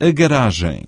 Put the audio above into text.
a garagem.